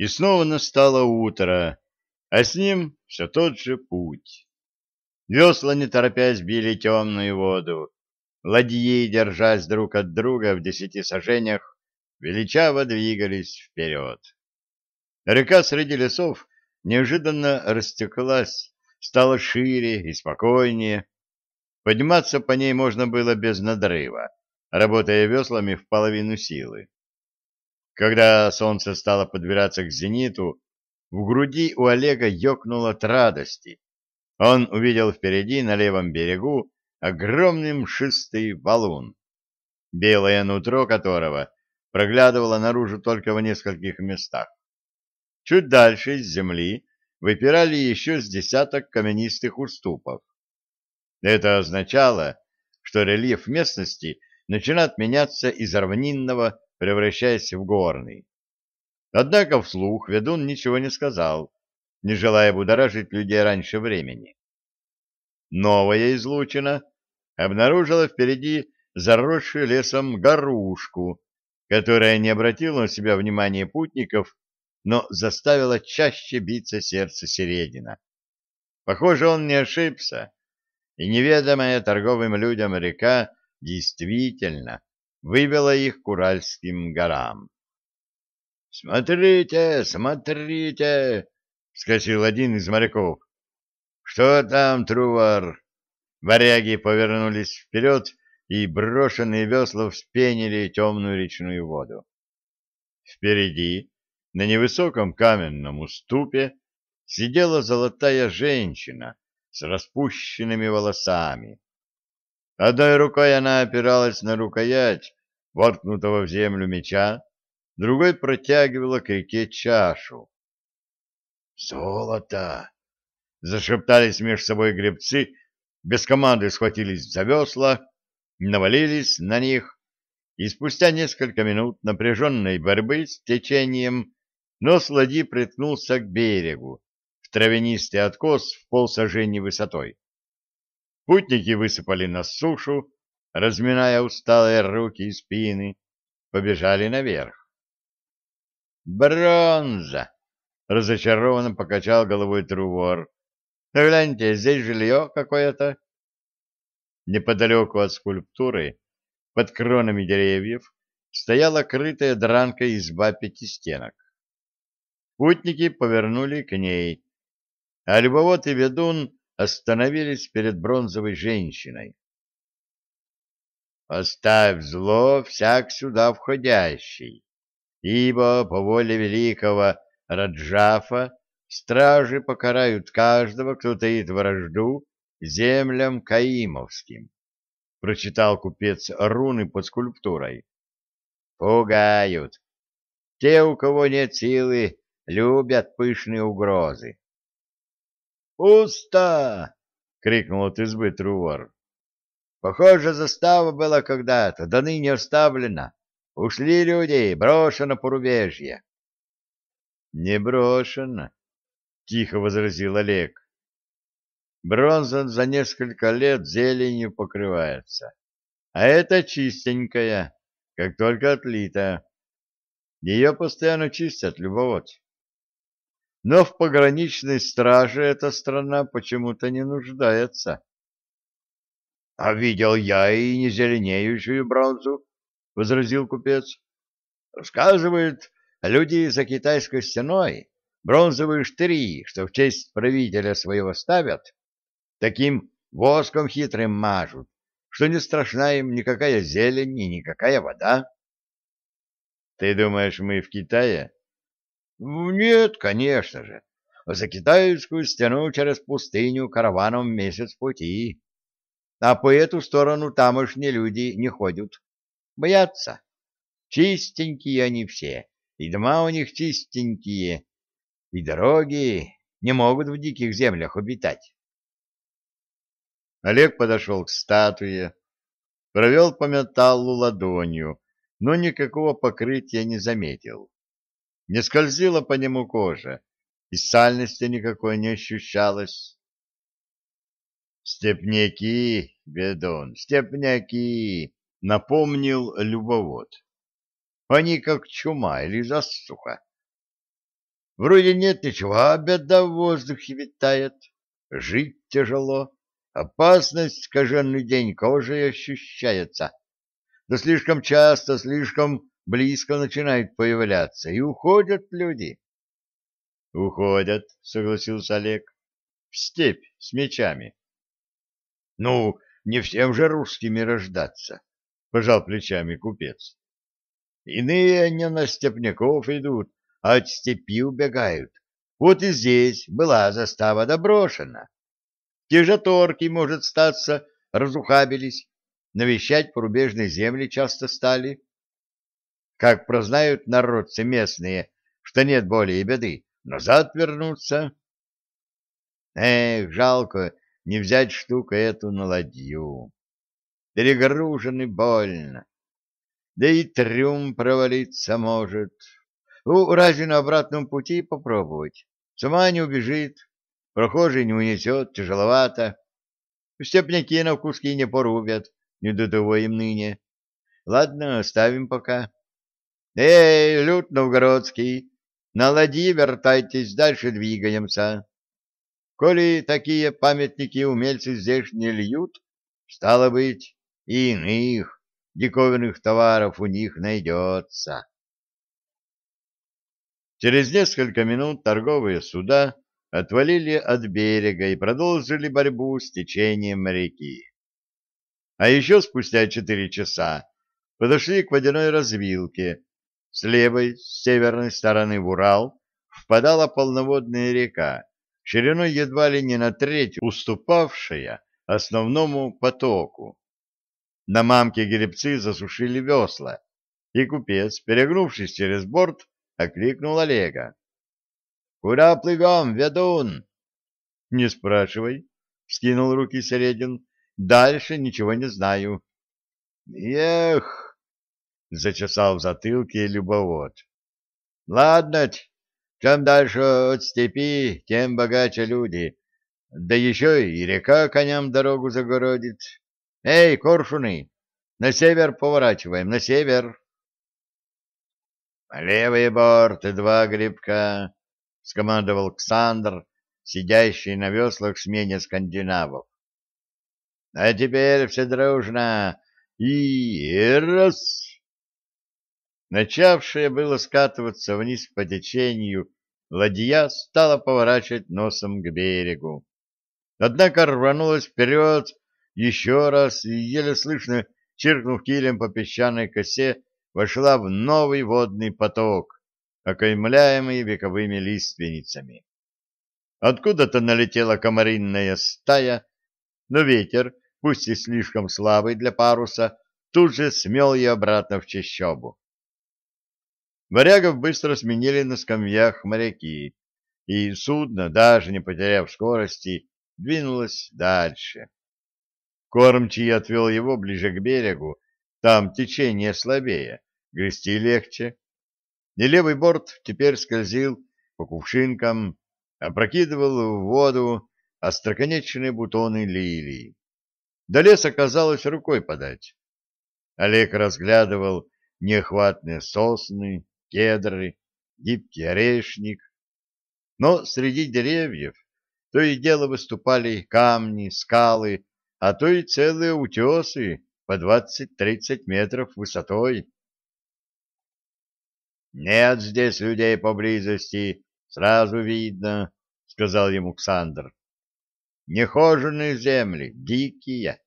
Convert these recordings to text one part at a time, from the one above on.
И снова настало утро, а с ним все тот же путь. Весла, не торопясь, били темную воду. Ладьи, держась друг от друга в десяти сажениях, величаво двигались вперед. Река среди лесов неожиданно растеклась, стала шире и спокойнее. Подниматься по ней можно было без надрыва, работая веслами в половину силы. Когда солнце стало подбираться к зениту, в груди у Олега ёкнуло от радости. Он увидел впереди, на левом берегу, огромный мшистый валун, белое нутро которого проглядывало наружу только в нескольких местах. Чуть дальше из земли выпирали еще с десяток каменистых уступов. Это означало, что рельеф местности начинает меняться из равнинного превращаясь в горный. Однако вслух ведун ничего не сказал, не желая будоражить людей раньше времени. Новая излучина обнаружила впереди заросшую лесом горушку, которая не обратила на себя внимания путников, но заставила чаще биться сердце Середина. Похоже, он не ошибся, и неведомая торговым людям река действительно вывела их к Уральским горам. — Смотрите, смотрите! — скосил один из моряков. — Что там, Трувар? Варяги повернулись вперед, и брошенные весла вспенили темную речную воду. Впереди, на невысоком каменном уступе, сидела золотая женщина с распущенными волосами. Одной рукой она опиралась на рукоять воткнутого в землю меча, другой протягивала к реке чашу. «Золото!» — зашептались между собой гребцы, без команды схватились за весла, навалились на них, и спустя несколько минут напряженной борьбы с течением нос ладьи приткнулся к берегу, в травянистый откос в полсажени высотой. Путники высыпали на сушу, разминая усталые руки и спины, побежали наверх. «Бронза!» — разочарованно покачал головой Трувор. «Гляньте, здесь жилье какое-то». Неподалеку от скульптуры, под кронами деревьев, стояла крытая дранка изба пятистенок. Путники повернули к ней, а любовод и ведун остановились перед бронзовой женщиной. «Оставь зло всяк сюда входящий, ибо по воле великого Раджафа стражи покарают каждого, кто таит вражду землям каимовским», — прочитал купец руны под скульптурой. «Пугают. Те, у кого нет силы, любят пышные угрозы. «Пусто!» — крикнул от избы Трувор. «Похоже, застава была когда-то, да ныне оставлена. Ушли люди, брошено порубежье». «Не брошено», — тихо возразил Олег. «Бронза за несколько лет зеленью покрывается, а это чистенькая, как только отлита. Ее постоянно чистят, любовод. Но в пограничной страже эта страна почему-то не нуждается. — А видел я и не зеленеющую бронзу, — возразил купец. — Сказывают, люди за китайской стеной бронзовые штыри, что в честь правителя своего ставят, таким воском хитрым мажут, что не страшна им никакая зелень и никакая вода. — Ты думаешь, мы в Китае? Нет, конечно же. За китайскую стену через пустыню караваном месяц пути. А по эту сторону тамошние люди не ходят. Боятся. Чистенькие они все, и дома у них чистенькие, и дороги не могут в диких землях обитать. Олег подошел к статуе, провел по металлу ладонью, но никакого покрытия не заметил не скользила по нему кожа, и сальности никакой не ощущалось. «Степняки, ведун, степняки!» — напомнил любовод. «Они как чума или засуха. Вроде нет ничего, а беда в воздухе витает. Жить тяжело. Опасность каждый день кожей ощущается. Да слишком часто, слишком близко начинает появляться, и уходят люди. — Уходят, — согласился Олег, — в степь с мечами. — Ну, не всем же русскими рождаться, — пожал плечами купец. — Иные не на степняков идут, а от степи убегают. Вот и здесь была застава доброшена. Те же торки, может, статься, разухабились, навещать порубежные земли часто стали. Как прознают народцы местные, что нет более беды, назад вернуться. Эх, жалко не взять штуку эту на ладью. Перегружены больно. Да и трюм провалиться может. Ну, разве на обратном пути попробовать? Сама не убежит, прохожий не унесет, тяжеловато. Степняки на куски не порубят, не до того им ныне. Ладно, оставим пока. Эй, люд новгородский, на ладьи вертайтесь, дальше двигаемся. Коли такие памятники умельцы здесь не льют, стало быть, и иных диковинных товаров у них найдется. Через несколько минут торговые суда отвалили от берега и продолжили борьбу с течением реки. А еще спустя четыре часа подошли к водяной развилке. С левой, с северной стороны в Урал впадала полноводная река, шириной едва ли не на треть уступавшая основному потоку. На мамке гребцы засушили весла, и купец, перегнувшись через борт, окликнул Олега. — Куда плывем, ведун? — Не спрашивай, — скинул руки Середин. — Дальше ничего не знаю. — Эх! — зачесал в затылке любовод. — Ладно, чем дальше от степи, тем богаче люди. Да еще и река коням дорогу загородит. Эй, коршуны, на север поворачиваем, на север. «Левый борт и два грибка», — скомандовал Ксандр, сидящий на веслах в смене скандинавов. «А теперь все дружно и раз!» Начавшая было скатываться вниз по течению, ладья стала поворачивать носом к берегу. Однако рванулась вперед еще раз и, еле слышно, чиркнув килем по песчаной косе, вошла в новый водный поток, окаймляемый вековыми лиственницами. Откуда-то налетела комаринная стая, но ветер, пусть и слишком слабый для паруса, тут же смел ее обратно в чащобу. Варягов быстро сменили на скамьях моряки, и судно, даже не потеряв скорости, двинулось дальше. Кормчий отвел его ближе к берегу, там течение слабее, грести легче. И левый борт теперь скользил по кувшинкам, опрокидывал в воду остроконечные бутоны лилий. До леса казалось рукой подать. Олег разглядывал неохватные сосны, кедры, гибкий орешник. Но среди деревьев то и дело выступали камни, скалы, а то и целые утесы, по двадцать-тридцать метров высотой. «Нет здесь людей поблизости, сразу видно», — сказал ему Ксандр. «Нехоженные земли, дикие».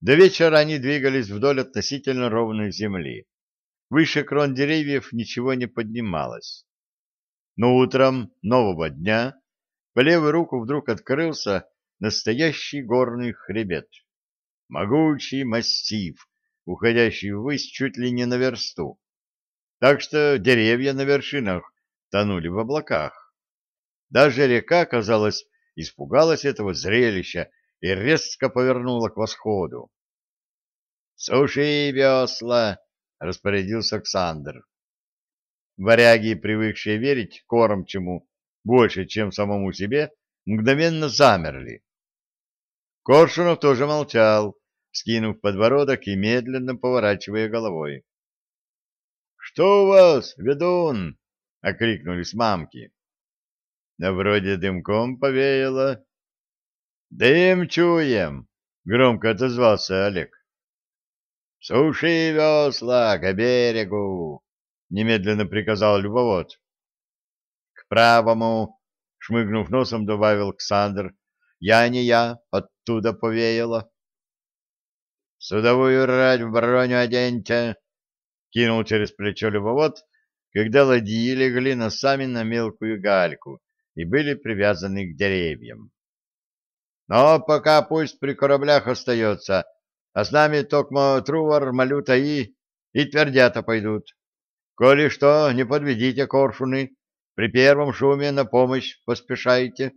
До вечера они двигались вдоль относительно ровной земли. Выше крон деревьев ничего не поднималось. Но утром нового дня по левую руку вдруг открылся настоящий горный хребет могучий массив, уходящий ввысь чуть ли не на версту. Так что деревья на вершинах тонули в облаках. Даже река, казалось, испугалась этого зрелища и резко повернула к восходу. «Суши весла!» — распорядился Александр. Варяги, привыкшие верить кормчему больше, чем самому себе, мгновенно замерли. Коршунов тоже молчал, скинув подбородок и медленно поворачивая головой. — Что у вас, ведун? — окликнули с мамки. Да вроде дымком повеяло. Дым чуем, громко отозвался Олег. Суши весла к берегу, немедленно приказал любовод. К правому, шмыгнув носом, добавил Ксандр. Я не я, оттуда повеяло. Судовую рать в броню оденьте, кинул через плечо любовод, когда ладьи легли носами на мелкую гальку и были привязаны к деревьям. Но пока пусть при кораблях остается, а с нами токмо Трувор, Малюта и... и твердята пойдут. Коли что, не подведите коршуны, при первом шуме на помощь поспешайте.